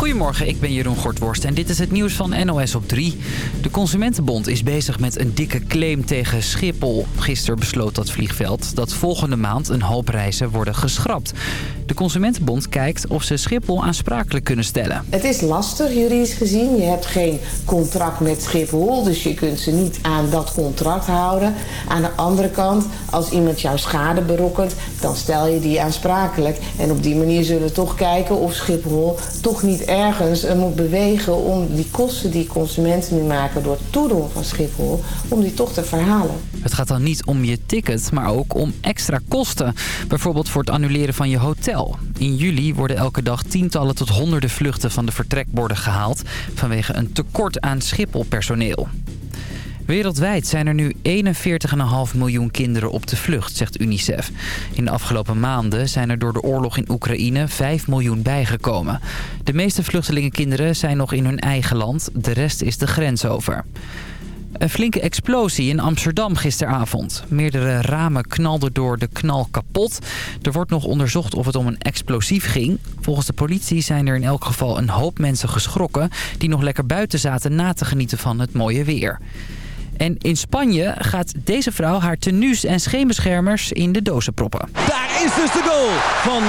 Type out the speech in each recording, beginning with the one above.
Goedemorgen, ik ben Jeroen Gortworst en dit is het nieuws van NOS op 3. De Consumentenbond is bezig met een dikke claim tegen Schiphol. Gisteren besloot dat vliegveld dat volgende maand een hoop reizen worden geschrapt. De Consumentenbond kijkt of ze Schiphol aansprakelijk kunnen stellen. Het is lastig juridisch gezien. Je hebt geen contract met Schiphol, dus je kunt ze niet aan dat contract houden. Aan de andere kant, als iemand jouw schade berokkent, dan stel je die aansprakelijk. En op die manier zullen we toch kijken of Schiphol toch niet ergens moet bewegen om die kosten die consumenten nu maken door het toedoen van Schiphol, om die toch te verhalen. Het gaat dan niet om je ticket, maar ook om extra kosten. Bijvoorbeeld voor het annuleren van je hotel. In juli worden elke dag tientallen tot honderden vluchten van de vertrekborden gehaald... vanwege een tekort aan Schiphol-personeel. Wereldwijd zijn er nu 41,5 miljoen kinderen op de vlucht, zegt UNICEF. In de afgelopen maanden zijn er door de oorlog in Oekraïne 5 miljoen bijgekomen. De meeste vluchtelingenkinderen zijn nog in hun eigen land, de rest is de grens over. Een flinke explosie in Amsterdam gisteravond. Meerdere ramen knalden door de knal kapot. Er wordt nog onderzocht of het om een explosief ging. Volgens de politie zijn er in elk geval een hoop mensen geschrokken... die nog lekker buiten zaten na te genieten van het mooie weer. En in Spanje gaat deze vrouw haar tenues en scheenbeschermers in de dozen proppen. Daar is dus de goal van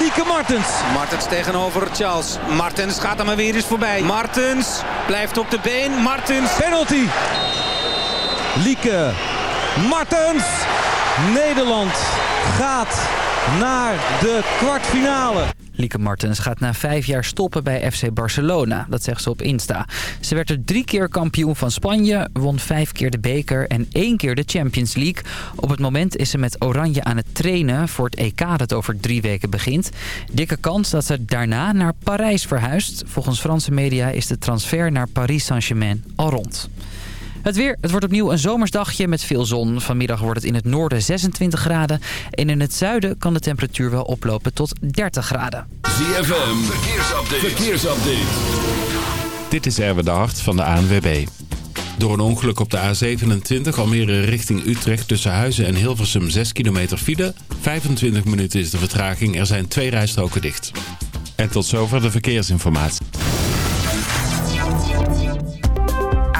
Lieke Martens. Martens tegenover Charles. Martens gaat er maar weer eens voorbij. Martens blijft op de been. Martens. Penalty. Lieke Martens. Nederland gaat naar de kwartfinale. Lieke Martens gaat na vijf jaar stoppen bij FC Barcelona. Dat zegt ze op Insta. Ze werd er drie keer kampioen van Spanje, won vijf keer de beker en één keer de Champions League. Op het moment is ze met Oranje aan het trainen voor het EK dat over drie weken begint. Dikke kans dat ze daarna naar Parijs verhuist. Volgens Franse media is de transfer naar Paris Saint-Germain al rond. Het weer, het wordt opnieuw een zomersdagje met veel zon. Vanmiddag wordt het in het noorden 26 graden. En in het zuiden kan de temperatuur wel oplopen tot 30 graden. ZFM, verkeersupdate. verkeersupdate. Dit is Erwin de Hart van de ANWB. Door een ongeluk op de A27 Almere richting Utrecht tussen Huizen en Hilversum 6 kilometer file. 25 minuten is de vertraging. Er zijn twee rijstroken dicht. En tot zover de verkeersinformatie.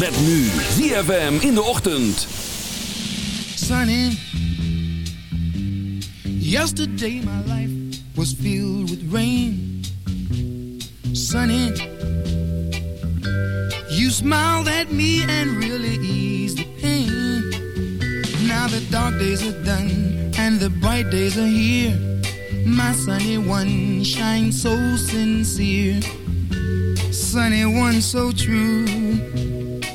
Met nu ZFM in de ochtend. Sunny. Yesterday my life was filled with rain. Sunny. You smiled at me and really eased the pain. Now the dark days are done and the bright days are here. My sunny one shines so sincere. Sunny one so true.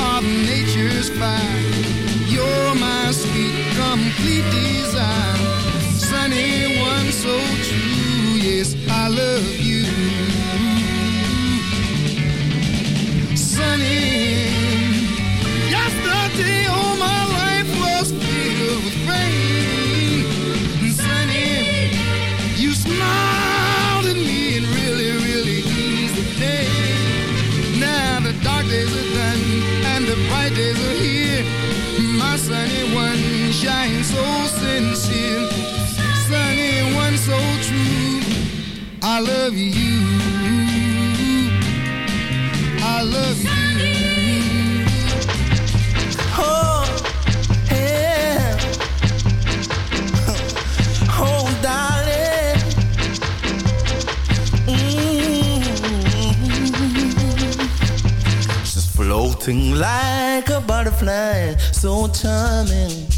of nature's fire. sunny one so true. I love you. I love you. Oh, yeah. Oh, darling. Mm-hmm. She's floating like a butterfly, so charming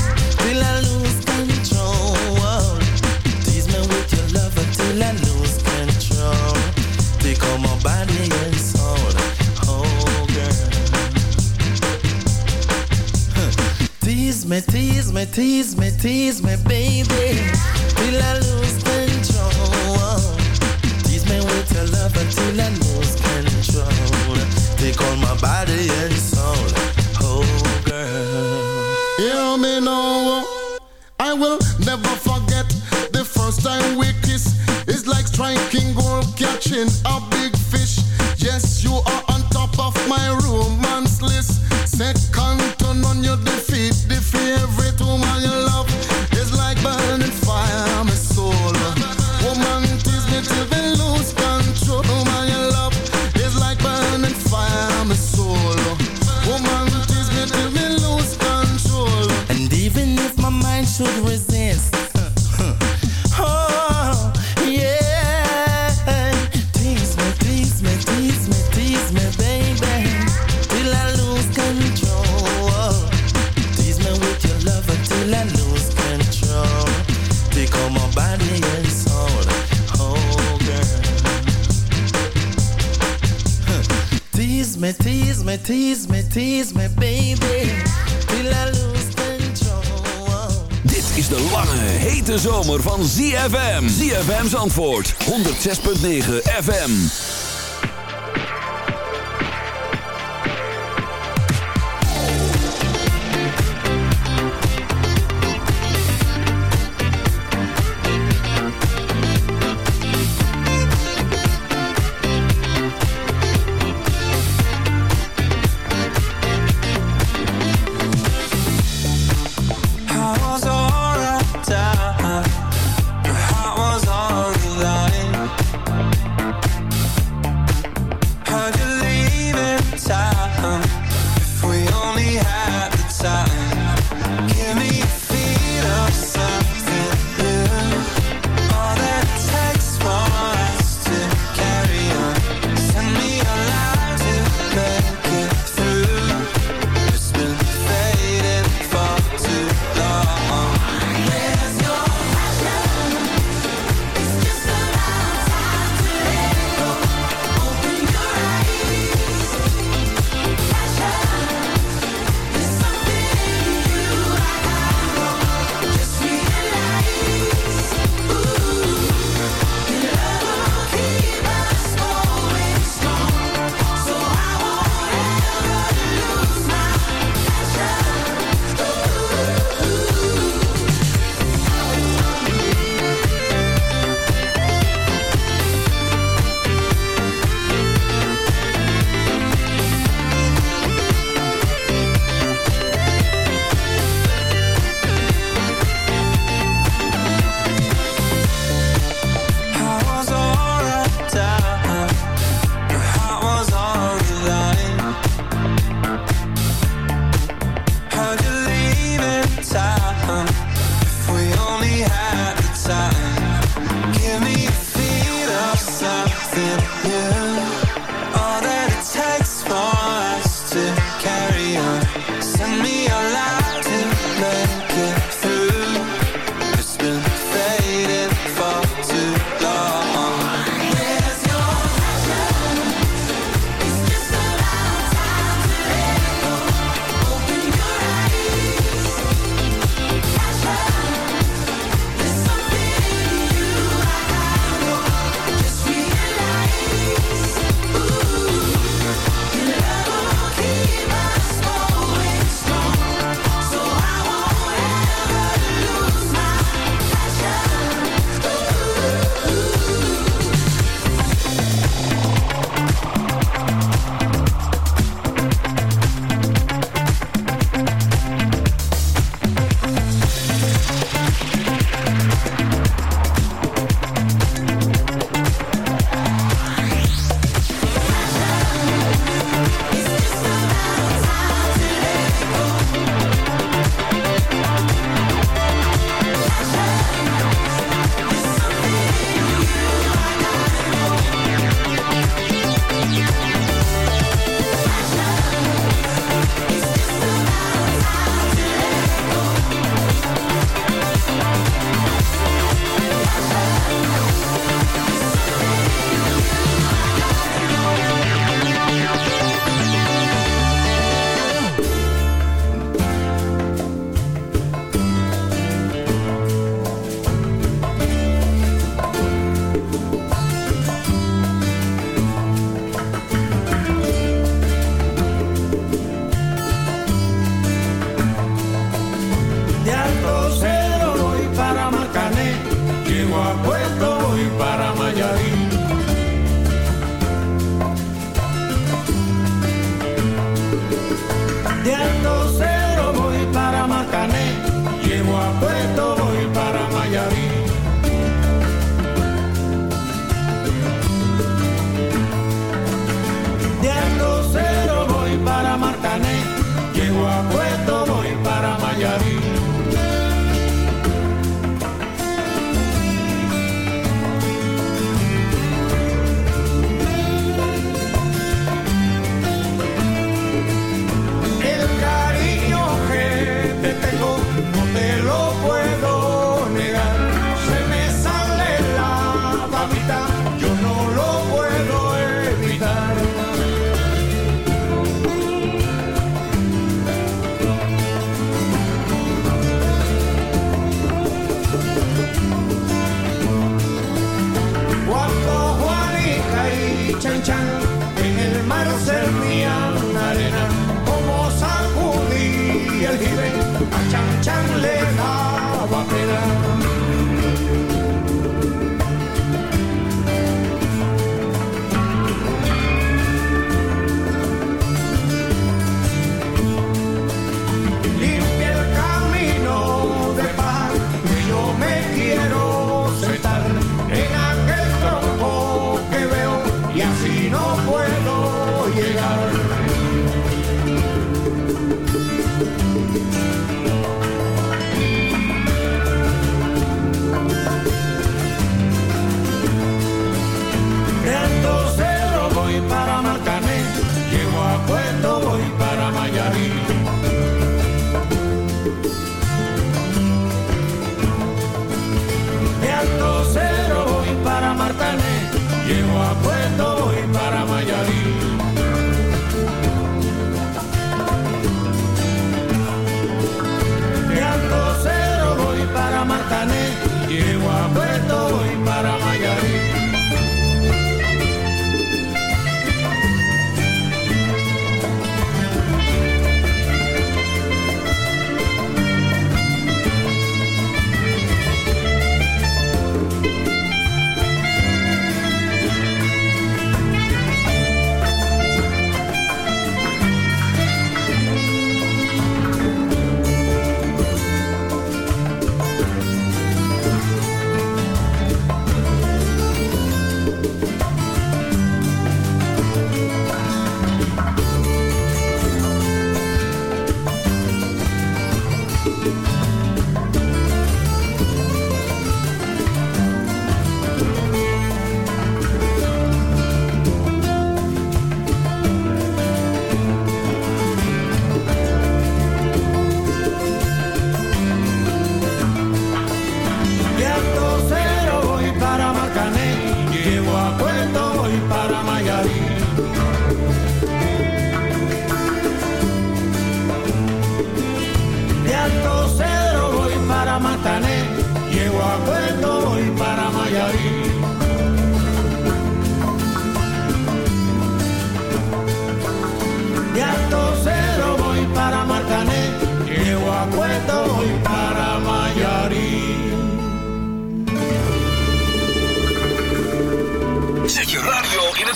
Antwoord 106.9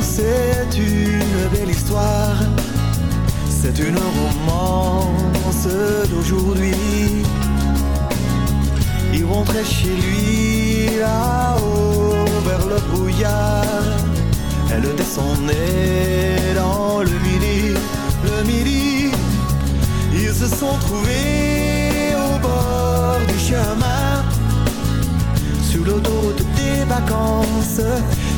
C'est une belle histoire, c'est une romance d'aujourd'hui. Il rentrait chez lui là-haut vers le brouillard. Elle descendait dans le midi, le midi. Ils se sont trouvés au bord du chemin sur l'autoroute des vacances.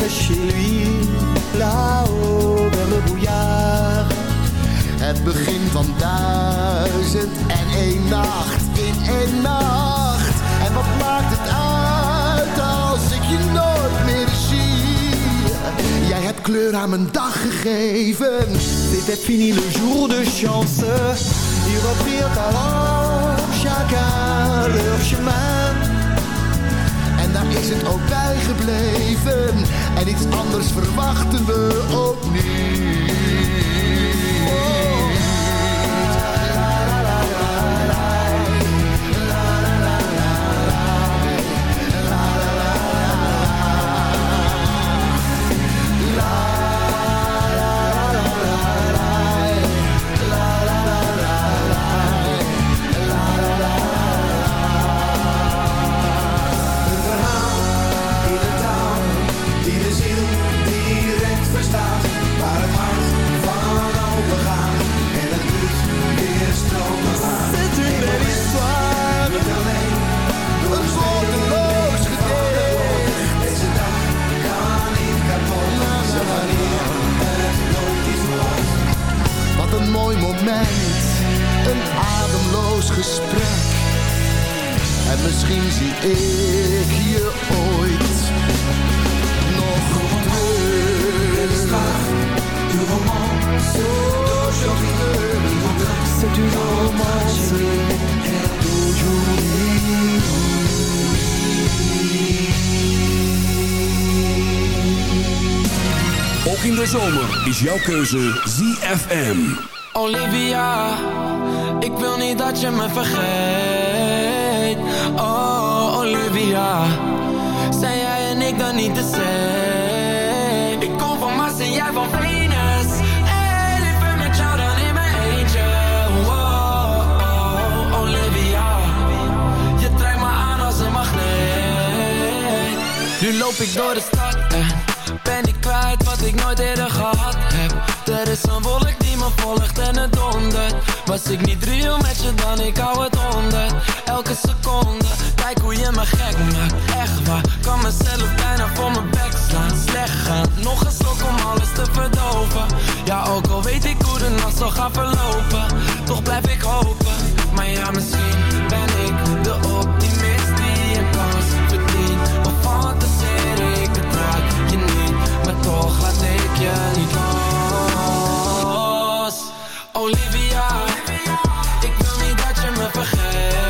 Il rentrait chez lui, là-haut brouillard. Het begin van duizend en één nacht in één nacht. En wat maakt het uit als ik je nooit meer zie? Jij hebt kleur aan mijn dag gegeven. C'était fini le jour de chance. Ils reprirent alors chacun chemin. Is het ook bij gebleven. En iets anders verwachten we ook Wat een ademloos gesprek. En misschien zie ik je ooit nog terug. Du romance C'est romance Ook in de zomer is jouw keuze ZFM. Olivia, ik wil niet dat je me vergeet. Oh, Olivia, zijn jij en ik dan niet same? Ik kom van Mars en jij van Venus. En ik ben met jou dan in mijn eentje. Oh, oh, Olivia, je trekt me aan als een magneet. Nu loop ik door de stad en ben ik kwijt wat ik nooit eerder gehad heb. Er is een wolk volgt en het dondert. Was ik niet real met je dan, ik hou het honderd. Elke seconde, kijk hoe je me gek maakt. Echt waar, kan mezelf bijna voor mijn bek slaan. Slecht gaan, nog een slok om alles te verdoven. Ja, ook al weet ik hoe de nacht zal gaan verlopen. Toch blijf ik hopen, maar ja, misschien ben ik de optimist die een kans verdient. Of fantaseer ik het raak je niet, maar toch laat ik je niet. Olivia, ik wil niet dat je me vergeet.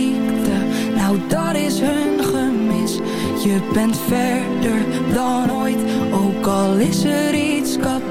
Je bent verder dan ooit, ook al is er iets kapot.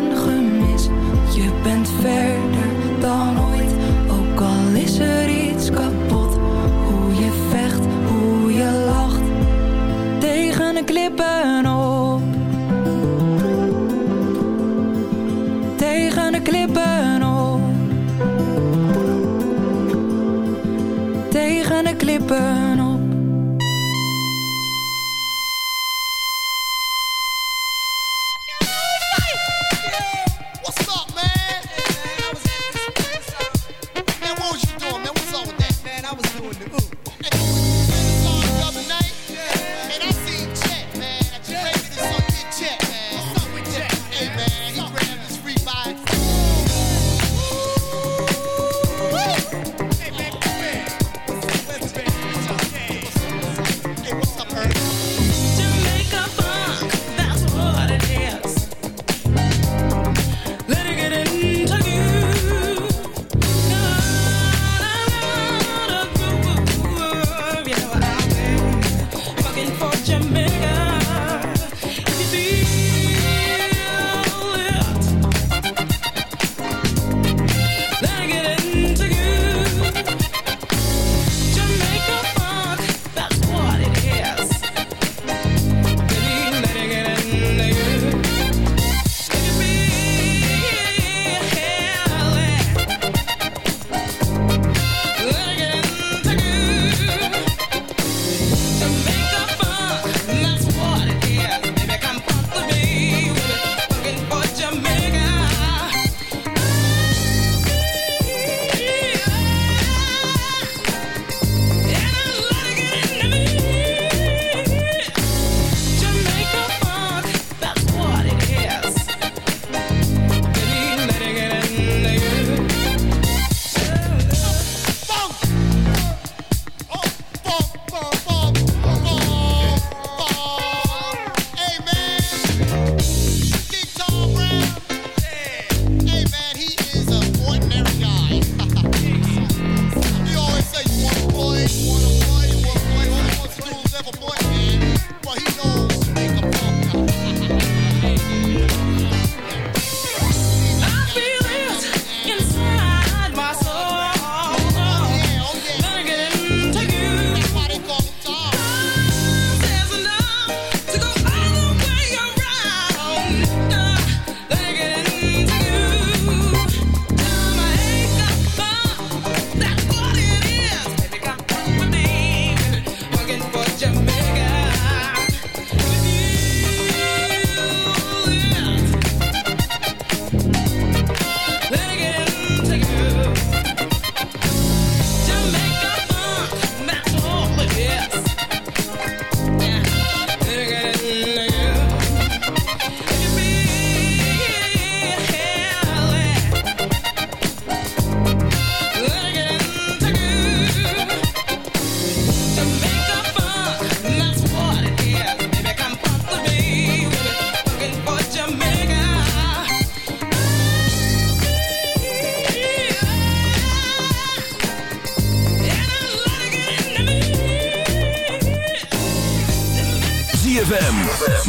Tegen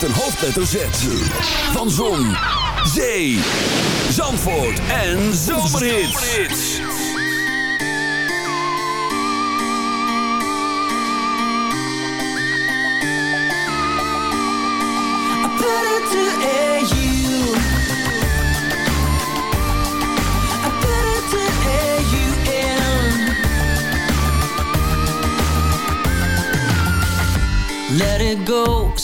Met een hoofdletter Z. Van Zon, Zee, Zandvoort en Zomerhits. Let it go.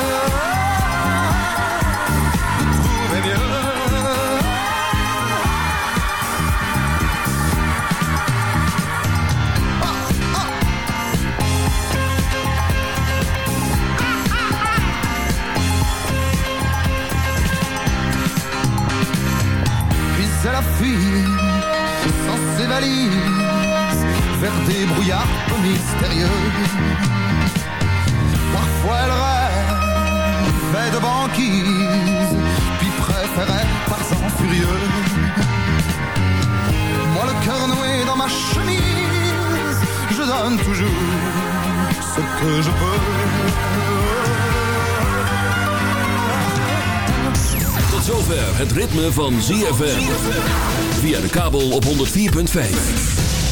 Vers des brouillards mystérieux. Parfois elle rêvait de banquise, puis préférait Tarzan furieux. Moi le cœur noué dans ma chemise, je donne toujours ce que je peux. Tot zover het ritme van ZFM. Via de kabel op 104.5.